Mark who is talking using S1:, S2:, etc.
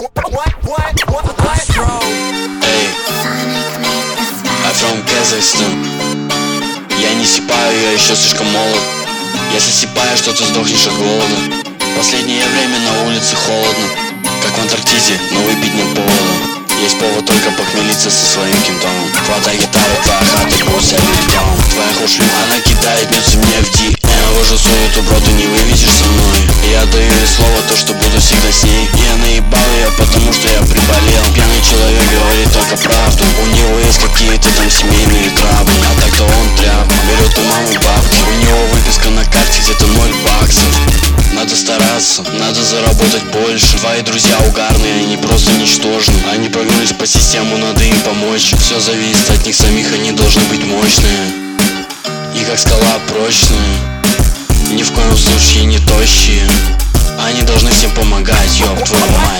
S1: From Kazakhstan Я не сипаю, я еще слишком молод. Если сипаешь, что ты сдохнешь от голода. Последнее время на улице холодно Как в Антарктиде, но выпить нет повода Есть повод только похмелиться со своим кентом Хватай гитару, твоя хата вся битом Твоя хушлю, она кидает, бьется мне в DM Вожу свою эту бро, ты не вывезешь со мной. Я даю ей слово, то что буду всегда потому что я приболел. Пьяный человек говорит только правду. У него есть какие-то там семейные травмы А так-то он тряп, берет у мамы бабки. У него выписка на карте где-то ноль баксов. Надо стараться, надо заработать больше. Твои друзья угарные, они просто ничтожны. Они прогнулись по систему, надо им помочь. Все зависит от них самих, они должны быть мощные. И как скала прочные Ни в коем случае не тощие. Они должны всем помогать, ёб твою мать